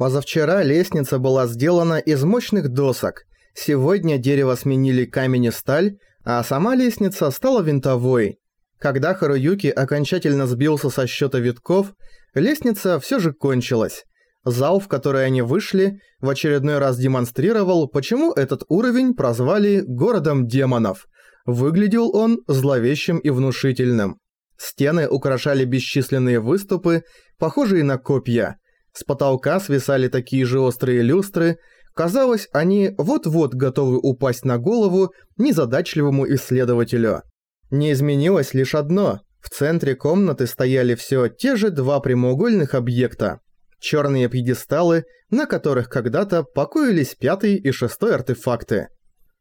Позавчера лестница была сделана из мощных досок. Сегодня дерево сменили камень и сталь, а сама лестница стала винтовой. Когда Харуюки окончательно сбился со счета витков, лестница все же кончилась. Зал, в который они вышли, в очередной раз демонстрировал, почему этот уровень прозвали «городом демонов». Выглядел он зловещим и внушительным. Стены украшали бесчисленные выступы, похожие на копья. С потолка свисали такие же острые люстры. Казалось, они вот-вот готовы упасть на голову незадачливому исследователю. Не изменилось лишь одно. В центре комнаты стояли все те же два прямоугольных объекта. Черные пьедесталы, на которых когда-то покоились пятый и шестой артефакты.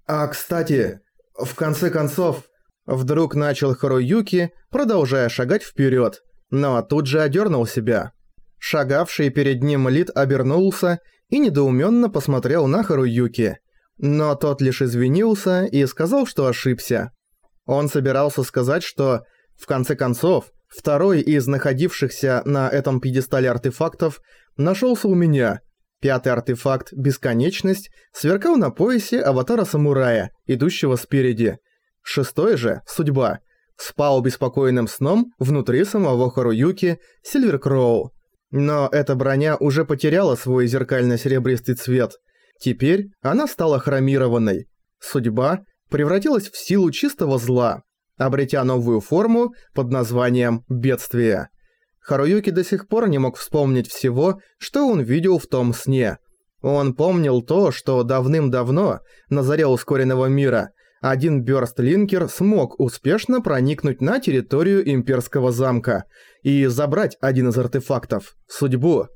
«А, кстати, в конце концов...» Вдруг начал Харуюки, продолжая шагать вперед, но тут же одернул себя. Шагавший перед ним Лид обернулся и недоуменно посмотрел на Харуюки, но тот лишь извинился и сказал, что ошибся. Он собирался сказать, что, в конце концов, второй из находившихся на этом пьедестале артефактов нашелся у меня. Пятый артефакт «Бесконечность» сверкал на поясе аватара-самурая, идущего спереди. Шестой же, «Судьба», спал беспокойным сном внутри самого Харуюки Сильверкроу. Но эта броня уже потеряла свой зеркально-серебристый цвет. Теперь она стала хромированной. Судьба превратилась в силу чистого зла, обретя новую форму под названием «бедствие». Харуюки до сих пор не мог вспомнить всего, что он видел в том сне. Он помнил то, что давным-давно, на заре ускоренного мира, один Бёрстлинкер смог успешно проникнуть на территорию имперского замка и забрать один из артефактов – судьбу.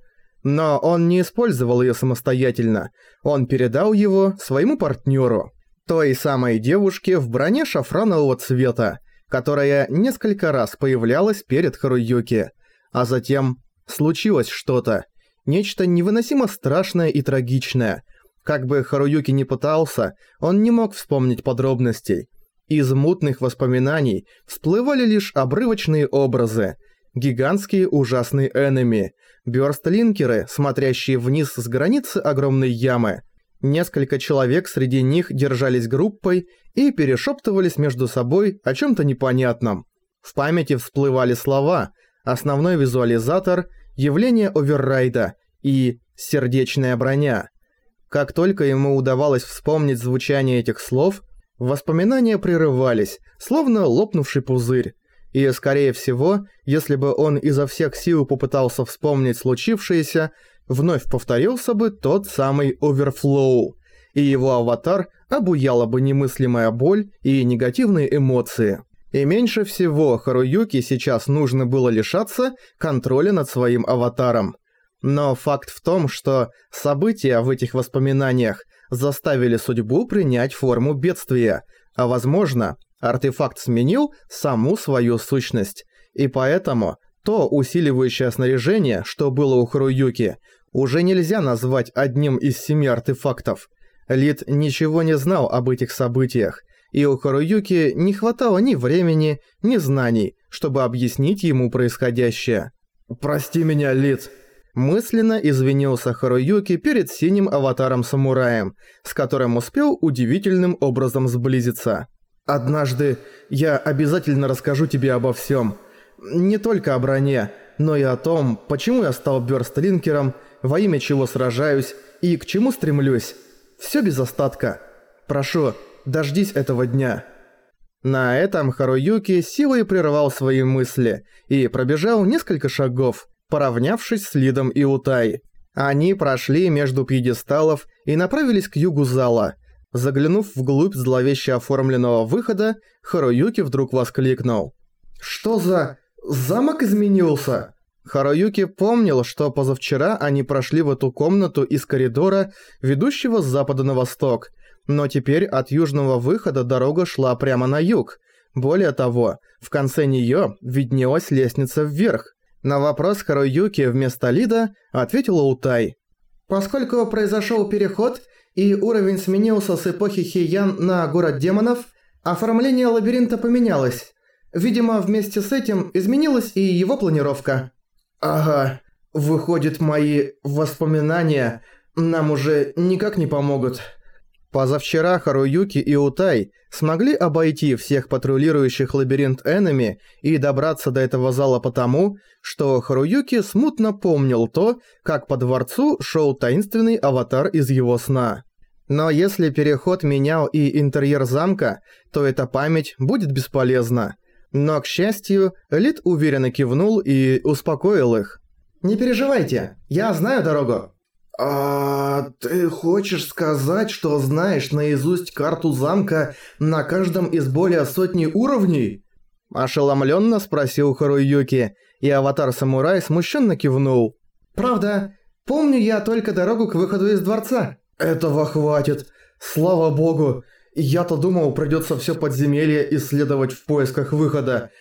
Но он не использовал ее самостоятельно, он передал его своему партнеру – той самой девушке в броне шафранового цвета, которая несколько раз появлялась перед Харуюки. А затем случилось что-то. Нечто невыносимо страшное и трагичное. Как бы Харуюки не пытался, он не мог вспомнить подробностей. Из мутных воспоминаний всплывали лишь обрывочные образы. Гигантские ужасные энеми, бёрстлинкеры, смотрящие вниз с границы огромной ямы – Несколько человек среди них держались группой и перешептывались между собой о чем-то непонятном. В памяти всплывали слова, основной визуализатор, явление оверрайда и сердечная броня. Как только ему удавалось вспомнить звучание этих слов, воспоминания прерывались, словно лопнувший пузырь. И, скорее всего, если бы он изо всех сил попытался вспомнить случившееся, вновь повторился бы тот самый оверфлоу, и его аватар обуяла бы немыслимая боль и негативные эмоции. И меньше всего Харуюки сейчас нужно было лишаться контроля над своим аватаром. Но факт в том, что события в этих воспоминаниях заставили судьбу принять форму бедствия, а возможно, артефакт сменил саму свою сущность, и поэтому то усиливающее снаряжение, что было у Харуюки, уже нельзя назвать одним из семи артефактов. Лид ничего не знал об этих событиях, и у Харуюки не хватало ни времени, ни знаний, чтобы объяснить ему происходящее. «Прости меня, Лид», Мысленно извинился Харуюки перед синим аватаром-самураем, с которым успел удивительным образом сблизиться. «Однажды я обязательно расскажу тебе обо всем. Не только о броне, но и о том, почему я стал бёрстлинкером во имя чего сражаюсь и к чему стремлюсь. Все без остатка. Прошу, дождись этого дня». На этом Харуюки силой прервал свои мысли и пробежал несколько шагов, поравнявшись с Лидом и Утай. Они прошли между пьедесталов и направились к югу зала. Заглянув вглубь зловеще оформленного выхода, Харуюки вдруг воскликнул. «Что за... замок изменился?» Харуюки помнил, что позавчера они прошли в эту комнату из коридора, ведущего с запада на восток, но теперь от южного выхода дорога шла прямо на юг. Более того, в конце неё виднелась лестница вверх. На вопрос Харуюки вместо Лида ответила Утай. «Поскольку произошёл переход и уровень сменился с эпохи Хейян на город демонов, оформление лабиринта поменялось. Видимо, вместе с этим изменилась и его планировка». «Ага, Выходит, мои воспоминания нам уже никак не помогут. Позавчера Харуюки и Утай смогли обойти всех патрулирующих лабиринт Энеми и добраться до этого зала потому, что Харуюки смутно помнил то, как по дворцу шел таинственный аватар из его сна. Но если переход менял и интерьер замка, то эта память будет бесполезна. Но, к счастью, Лид уверенно кивнул и успокоил их. «Не переживайте, я знаю дорогу». «А ты хочешь сказать, что знаешь наизусть карту замка на каждом из более сотни уровней?» Ошеломленно спросил Харуюки, и аватар-самурай смущенно кивнул. «Правда, помню я только дорогу к выходу из дворца». «Этого хватит. Слава богу. Я-то думал, придется все подземелье исследовать в поисках выхода.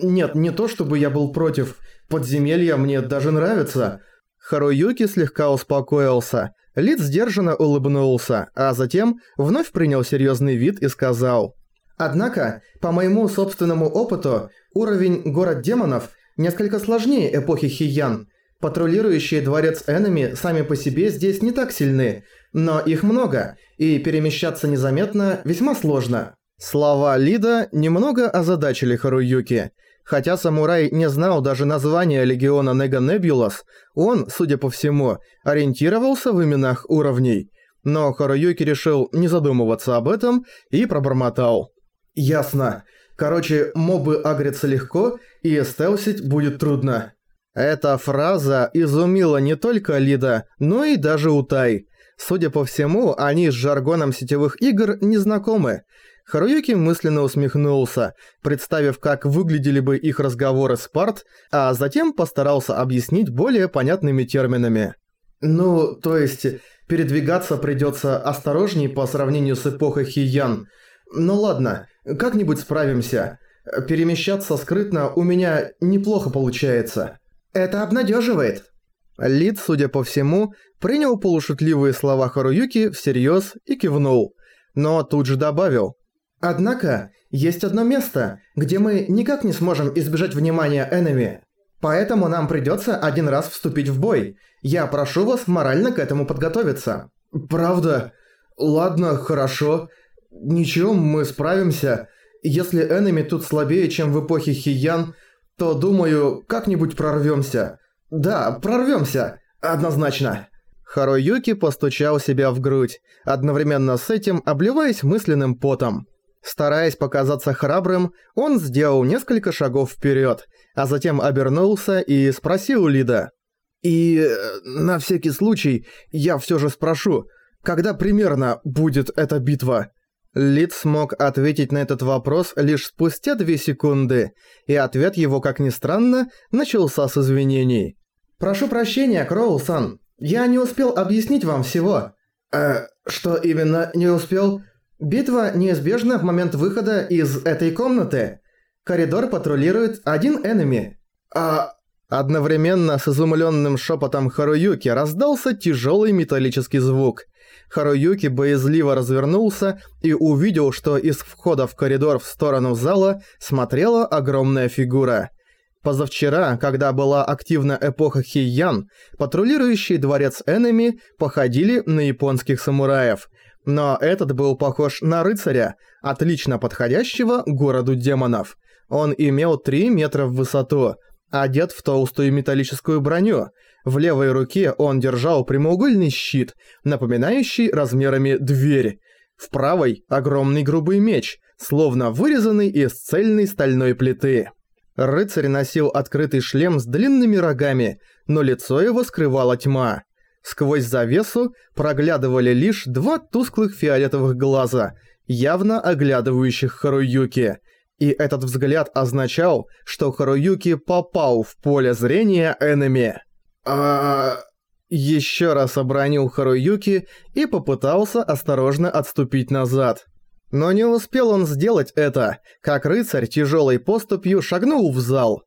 Нет, не то чтобы я был против. Подземелья мне даже нравятся». Харуюки слегка успокоился. Лид сдержанно улыбнулся, а затем вновь принял серьезный вид и сказал. «Однако, по моему собственному опыту, уровень город демонов несколько сложнее эпохи Хиян. Патрулирующие дворец Энеми сами по себе здесь не так сильны, но их много, и перемещаться незаметно весьма сложно. Слова Лида немного озадачили Харуюки. Хотя самурай не знал даже названия легиона Нега Небулас, он, судя по всему, ориентировался в именах уровней. Но Харуюки решил не задумываться об этом и пробормотал. «Ясно. Короче, мобы агрятся легко, и стелсить будет трудно». Эта фраза изумила не только Лида, но и даже Утай. Судя по всему, они с жаргоном сетевых игр не знакомы. Харуюки мысленно усмехнулся, представив, как выглядели бы их разговоры с Парт, а затем постарался объяснить более понятными терминами. «Ну, то есть, передвигаться придется осторожней по сравнению с эпохой Хиян. Ну ладно, как-нибудь справимся. Перемещаться скрытно у меня неплохо получается». Это обнадеживает. Лид, судя по всему, принял полушутливые слова Харуюки всерьез и кивнул, но тут же добавил. «Однако, есть одно место, где мы никак не сможем избежать внимания Энеми. Поэтому нам придется один раз вступить в бой. Я прошу вас морально к этому подготовиться». «Правда? Ладно, хорошо. Ничего, мы справимся. Если Энеми тут слабее, чем в эпохе Хиян, то, думаю, как-нибудь прорвемся. Да, прорвемся. Однозначно. Харуюки постучал себя в грудь, одновременно с этим обливаясь мысленным потом. Стараясь показаться храбрым, он сделал несколько шагов вперед, а затем обернулся и спросил Лида. «И э, на всякий случай я все же спрошу, когда примерно будет эта битва?» Лид смог ответить на этот вопрос лишь спустя две секунды, и ответ его, как ни странно, начался с извинений. «Прошу прощения, Кроул-сан. Я не успел объяснить вам всего». «Э, что именно не успел?» «Битва неизбежна в момент выхода из этой комнаты. Коридор патрулирует один энеми». «А...» Одновременно с изумленным шепотом Харуюки раздался тяжелый металлический звук – Харуюки боязливо развернулся и увидел, что из входа в коридор в сторону зала смотрела огромная фигура. Позавчера, когда была активна эпоха Хейян, патрулирующие дворец Энеми походили на японских самураев. Но этот был похож на рыцаря, отлично подходящего городу демонов. Он имел 3 метра в высоту, одет в толстую металлическую броню, в левой руке он держал прямоугольный щит, напоминающий размерами дверь. В правой – огромный грубый меч, словно вырезанный из цельной стальной плиты. Рыцарь носил открытый шлем с длинными рогами, но лицо его скрывала тьма. Сквозь завесу проглядывали лишь два тусклых фиолетовых глаза, явно оглядывающих Харуюки. И этот взгляд означал, что Харуюки попал в поле зрения Энеми. А... Еще раз обронил Харуюки и попытался осторожно отступить назад. Но не успел он сделать это, как рыцарь тяжелой поступью шагнул в зал.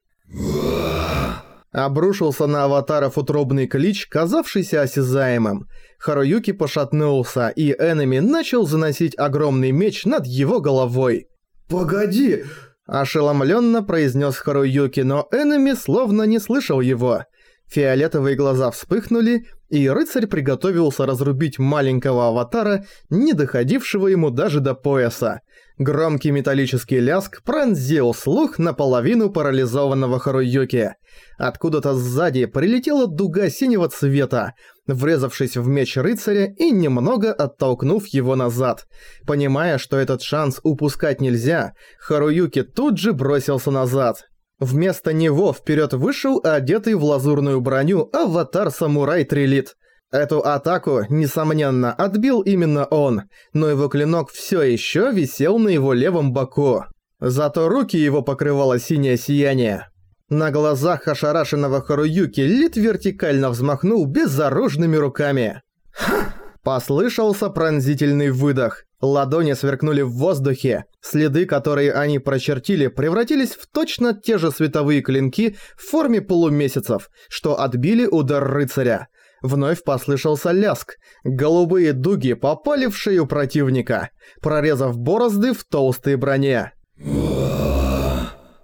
Обрушился на аватаров утробный клич, казавшийся осязаемым. Харуюки пошатнулся, и Энеми начал заносить огромный меч над его головой. «Погоди!» – ошеломленно произнес Харуюки, но Энеми словно не слышал его. Фиолетовые глаза вспыхнули, и рыцарь приготовился разрубить маленького аватара, не доходившего ему даже до пояса. Громкий металлический ляск пронзил слух наполовину парализованного Харуюки. Откуда-то сзади прилетела дуга синего цвета, врезавшись в меч рыцаря и немного оттолкнув его назад. Понимая, что этот шанс упускать нельзя, Харуюки тут же бросился назад. Вместо него вперед вышел одетый в лазурную броню аватар-самурай Трилит. Эту атаку, несомненно, отбил именно он, но его клинок все еще висел на его левом боку. Зато руки его покрывало синее сияние. На глазах ошарашенного Харуюки Лит вертикально взмахнул безоружными руками. Ха! Послышался пронзительный выдох. Ладони сверкнули в воздухе. Следы, которые они прочертили, превратились в точно те же световые клинки в форме полумесяцев, что отбили удар рыцаря. Вновь послышался ляск. Голубые дуги попали в шею противника, прорезав борозды в толстой броне.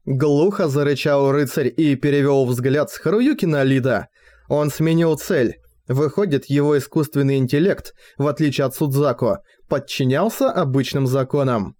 Глухо зарычал рыцарь и перевел взгляд с Харуюки на Лида. Он сменил цель. Выходит, его искусственный интеллект, в отличие от Судзако, подчинялся обычным законам.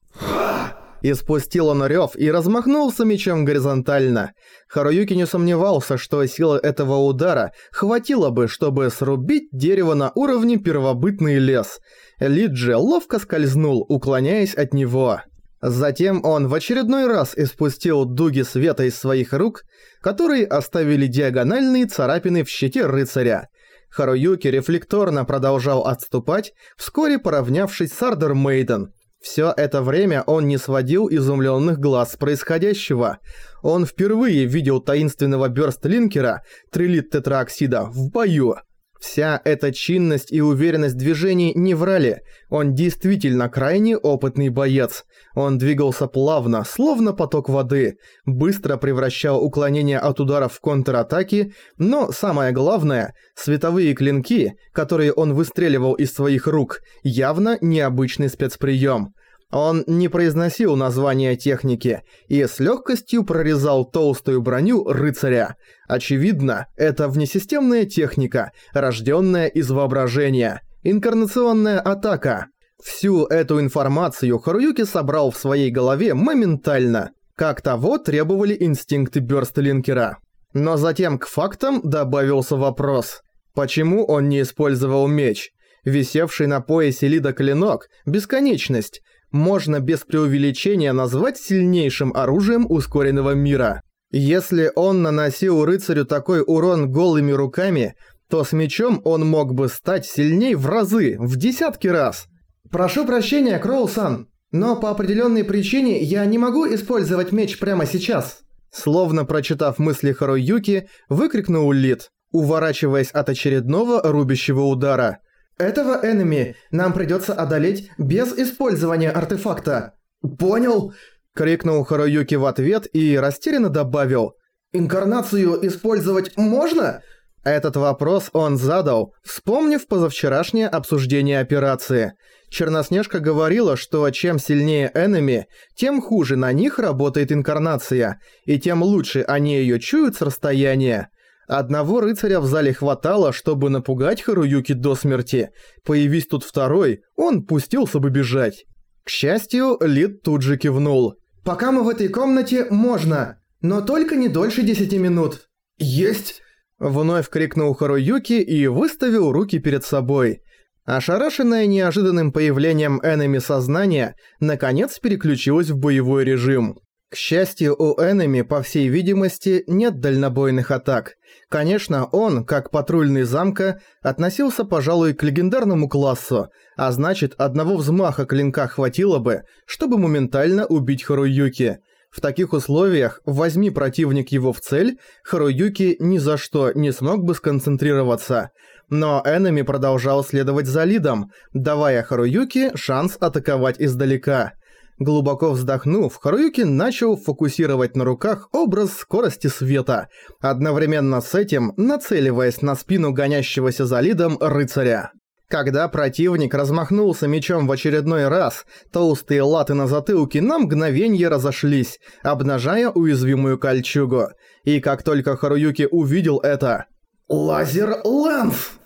Испустил он рёв и размахнулся мечом горизонтально. Харуюки не сомневался, что силы этого удара хватило бы, чтобы срубить дерево на уровне первобытный лес. Лиджи ловко скользнул, уклоняясь от него. Затем он в очередной раз испустил дуги света из своих рук, которые оставили диагональные царапины в щите рыцаря. Харуюки рефлекторно продолжал отступать, вскоре поравнявшись с Ардер Мейден. Все это время он не сводил изумленных глаз происходящего. Он впервые видел таинственного бёрстлинкера, трилит тетраоксида, в бою. Вся эта чинность и уверенность движений не врали. Он действительно крайне опытный боец. Он двигался плавно, словно поток воды, быстро превращал уклонение от ударов в контратаки, но самое главное, световые клинки, которые он выстреливал из своих рук, явно необычный спецприем. Он не произносил названия техники и с легкостью прорезал толстую броню рыцаря. Очевидно, это внесистемная техника, рожденная из воображения. Инкарнационная атака. Всю эту информацию Харуюки собрал в своей голове моментально, как того требовали инстинкты Бёрстлинкера. Но затем к фактам добавился вопрос. Почему он не использовал меч? Висевший на поясе Лида клинок – бесконечность – можно без преувеличения назвать сильнейшим оружием ускоренного мира. Если он наносил рыцарю такой урон голыми руками, то с мечом он мог бы стать сильней в разы, в десятки раз. «Прошу прощения, Кроусан, но по определенной причине я не могу использовать меч прямо сейчас». Словно прочитав мысли Харуюки, выкрикнул Лид, уворачиваясь от очередного рубящего удара – этого энеми нам придется одолеть без использования артефакта. Понял? Крикнул Харуюки в ответ и растерянно добавил. Инкарнацию использовать можно? Этот вопрос он задал, вспомнив позавчерашнее обсуждение операции. Черноснежка говорила, что чем сильнее энеми, тем хуже на них работает инкарнация, и тем лучше они ее чуют с расстояния. Одного рыцаря в зале хватало, чтобы напугать Харуюки до смерти. Появись тут второй, он пустился бы бежать. К счастью, Лид тут же кивнул. «Пока мы в этой комнате, можно, но только не дольше 10 минут». «Есть!» Вновь крикнул Харуюки и выставил руки перед собой. Ошарашенное неожиданным появлением энеми сознания, наконец переключилось в боевой режим. К счастью, у Энеми, по всей видимости, нет дальнобойных атак. Конечно, он, как патрульный замка, относился, пожалуй, к легендарному классу, а значит, одного взмаха клинка хватило бы, чтобы моментально убить Харуюки. В таких условиях, возьми противник его в цель, Харуюки ни за что не смог бы сконцентрироваться. Но Энеми продолжал следовать за Лидом, давая Харуюки шанс атаковать издалека – Глубоко вздохнув, Харуюки начал фокусировать на руках образ скорости света, одновременно с этим нацеливаясь на спину гонящегося за лидом рыцаря. Когда противник размахнулся мечом в очередной раз, толстые латы на затылке на мгновение разошлись, обнажая уязвимую кольчугу. И как только Харуюки увидел это... Laser Lance!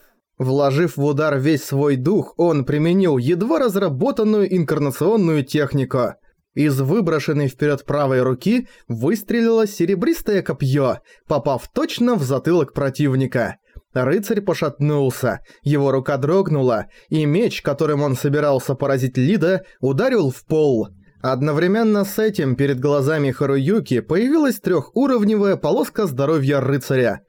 Вложив в удар весь свой дух, он применил едва разработанную инкарнационную технику. Из выброшенной вперед правой руки выстрелило серебристое копье, попав точно в затылок противника. Рыцарь пошатнулся, его рука дрогнула, и меч, которым он собирался поразить Лида, ударил в пол. Одновременно с этим перед глазами Харуюки появилась трехуровневая полоска здоровья рыцаря.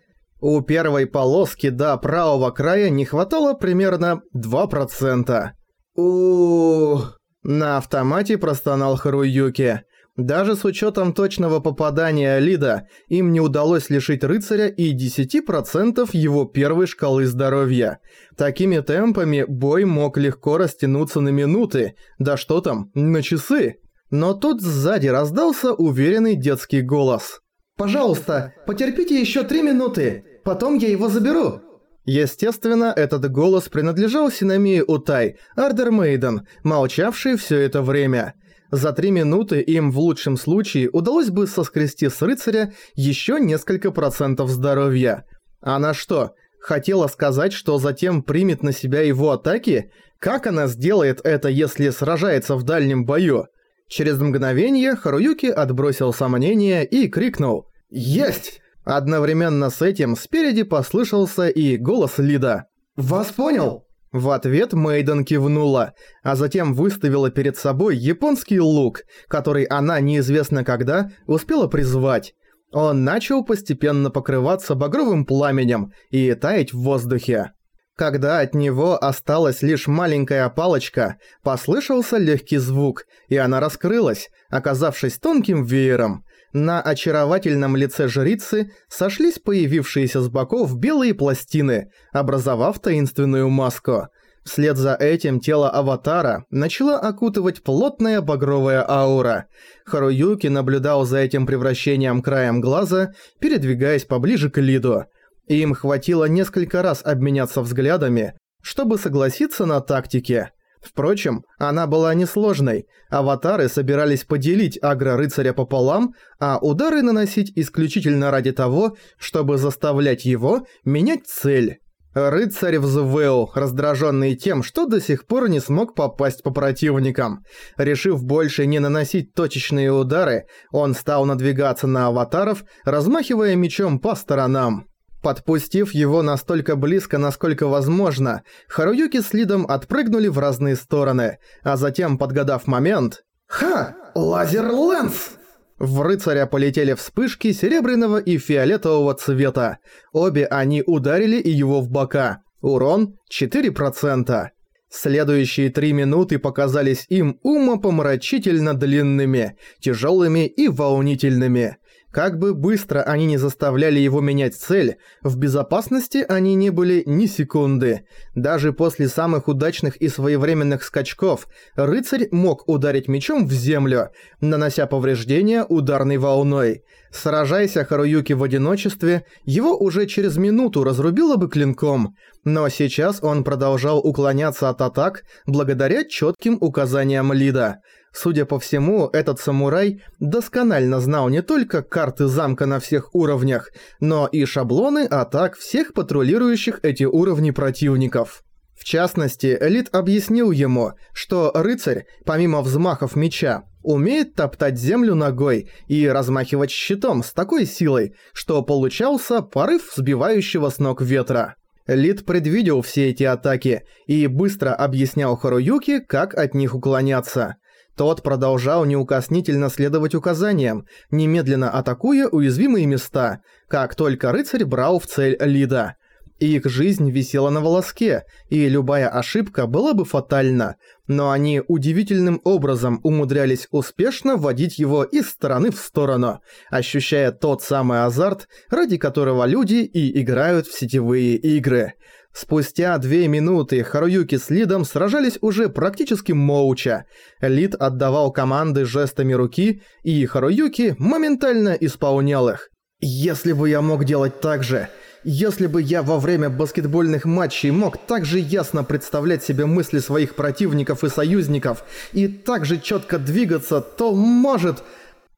У первой полоски до правого края не хватало примерно 2%. у На автомате простонал Харуюки. Даже с учетом точного попадания Лида, им не удалось лишить рыцаря и 10% его первой шкалы здоровья. Такими темпами бой мог легко растянуться на минуты, да что там, на часы. Но тут сзади раздался уверенный детский голос. «Пожалуйста, потерпите еще три минуты, потом я его заберу». Естественно, этот голос принадлежал Синамии Утай, Ардер Мейден, молчавшей все это время. За три минуты им в лучшем случае удалось бы соскрести с рыцаря еще несколько процентов здоровья. Она что, хотела сказать, что затем примет на себя его атаки? Как она сделает это, если сражается в дальнем бою? Через мгновение Харуюки отбросил сомнения и крикнул «Есть!». Одновременно с этим спереди послышался и голос Лида. «Вас понял!» В ответ Мейден кивнула, а затем выставила перед собой японский лук, который она неизвестно когда успела призвать. Он начал постепенно покрываться багровым пламенем и таять в воздухе. Когда от него осталась лишь маленькая палочка, послышался легкий звук, и она раскрылась, оказавшись тонким веером. На очаровательном лице жрицы сошлись появившиеся с боков белые пластины, образовав таинственную маску. Вслед за этим тело аватара начала окутывать плотная багровая аура. Харуюки наблюдал за этим превращением краем глаза, передвигаясь поближе к Лиду. Им хватило несколько раз обменяться взглядами, чтобы согласиться на тактике – Впрочем, она была несложной. Аватары собирались поделить агро-рыцаря пополам, а удары наносить исключительно ради того, чтобы заставлять его менять цель. Рыцарь взвыл, раздраженный тем, что до сих пор не смог попасть по противникам. Решив больше не наносить точечные удары, он стал надвигаться на аватаров, размахивая мечом по сторонам. Подпустив его настолько близко, насколько возможно, Харуюки с Лидом отпрыгнули в разные стороны, а затем, подгадав момент... «Ха! Laser Lance!» В рыцаря полетели вспышки серебряного и фиолетового цвета. Обе они ударили и его в бока. Урон 4%. Следующие три минуты показались им умопомрачительно длинными, тяжелыми и волнительными. Как бы быстро они не заставляли его менять цель, в безопасности они не были ни секунды. Даже после самых удачных и своевременных скачков, рыцарь мог ударить мечом в землю, нанося повреждения ударной волной. Сражайся Харуюки в одиночестве, его уже через минуту разрубило бы клинком, но сейчас он продолжал уклоняться от атак благодаря четким указаниям Лида – Судя по всему, этот самурай досконально знал не только карты замка на всех уровнях, но и шаблоны атак всех патрулирующих эти уровни противников. В частности, Элит объяснил ему, что рыцарь, помимо взмахов меча, умеет топтать землю ногой и размахивать щитом с такой силой, что получался порыв сбивающего с ног ветра. Лид предвидел все эти атаки и быстро объяснял Харуюки, как от них уклоняться. Тот продолжал неукоснительно следовать указаниям, немедленно атакуя уязвимые места, как только рыцарь брал в цель Лида. Их жизнь висела на волоске, и любая ошибка была бы фатальна, но они удивительным образом умудрялись успешно вводить его из стороны в сторону, ощущая тот самый азарт, ради которого люди и играют в сетевые игры – Спустя две минуты Харуюки с Лидом сражались уже практически молча. Лид отдавал команды жестами руки, и Харуюки моментально исполнял их. «Если бы я мог делать так же, если бы я во время баскетбольных матчей мог так же ясно представлять себе мысли своих противников и союзников и так же четко двигаться, то, может...»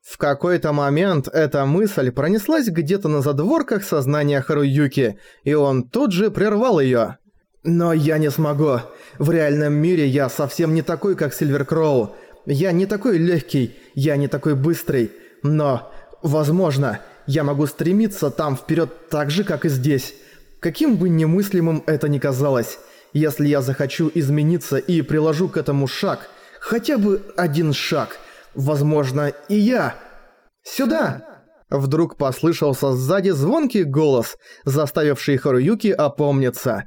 В какой-то момент эта мысль пронеслась где-то на задворках сознания Харуюки, и он тут же прервал её. «Но я не смогу. В реальном мире я совсем не такой, как Сильверкроу. Я не такой легкий, я не такой быстрый. Но, возможно, я могу стремиться там вперед так же, как и здесь. Каким бы немыслимым это ни казалось, если я захочу измениться и приложу к этому шаг, хотя бы один шаг, возможно, и я... Сюда!» Вдруг послышался сзади звонкий голос, заставивший Харуюки опомниться.